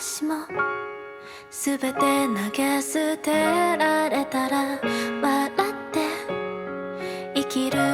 話も全て投げ捨てられたら笑って生きる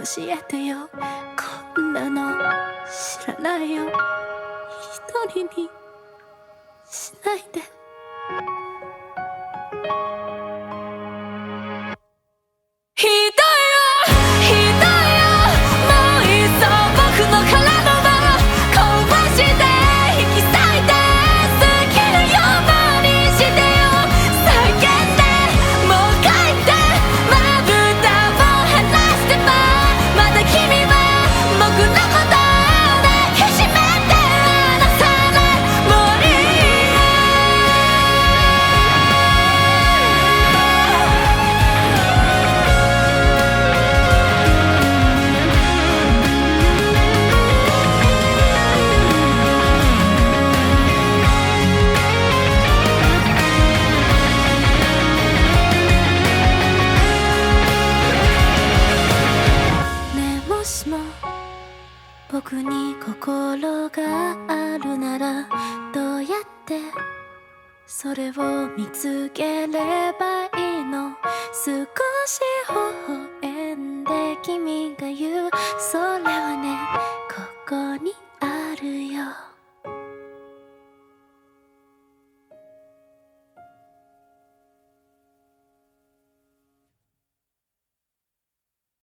教えてよ。こんなの知らないよ。一人にしないで。心があるならどうやってそれを見つければいいの？少し微